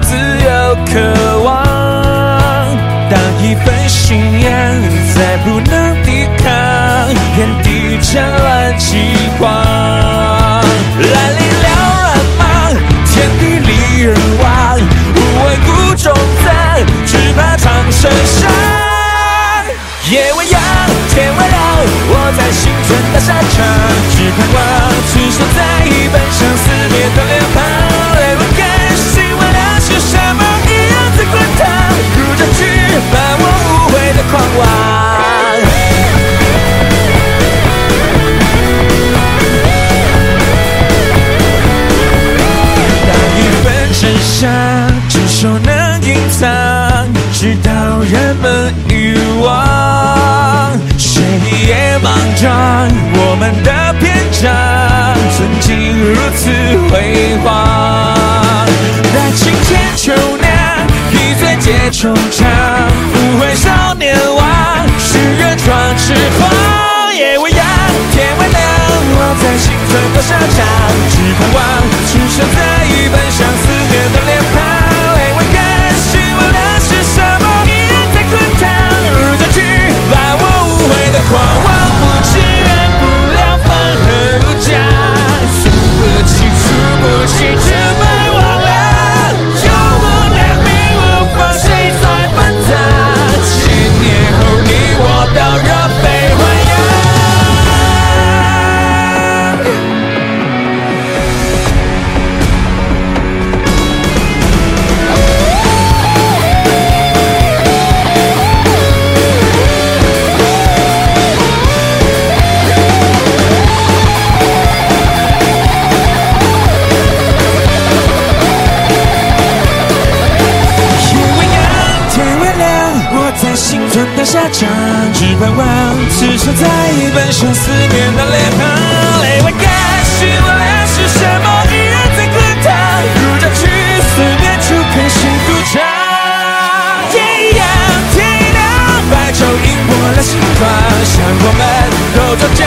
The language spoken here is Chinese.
自由渴望，当一份信仰再不能抵抗，天地灿乱极光，来临了乱茫？天地里人望，无畏孤中在，只怕长生伤。夜未央，天未亮，我在星辰大沙场，只盼望此生再一。人们遗忘。谁也莽撞我们的篇章，曾经如此辉煌。待青天秋娘，一醉解惆怅，不悔少年王，誓愿壮志狂。夜未央，天未亮，我在心存的沙场，只盼望心存的下场，只盼望此生再奔向思念的脸庞。泪未干，心万两，是什么依然在滚烫？如这去，思念初刻心独唱。天一样，天一亮，白昼映破了星光，像我们都终将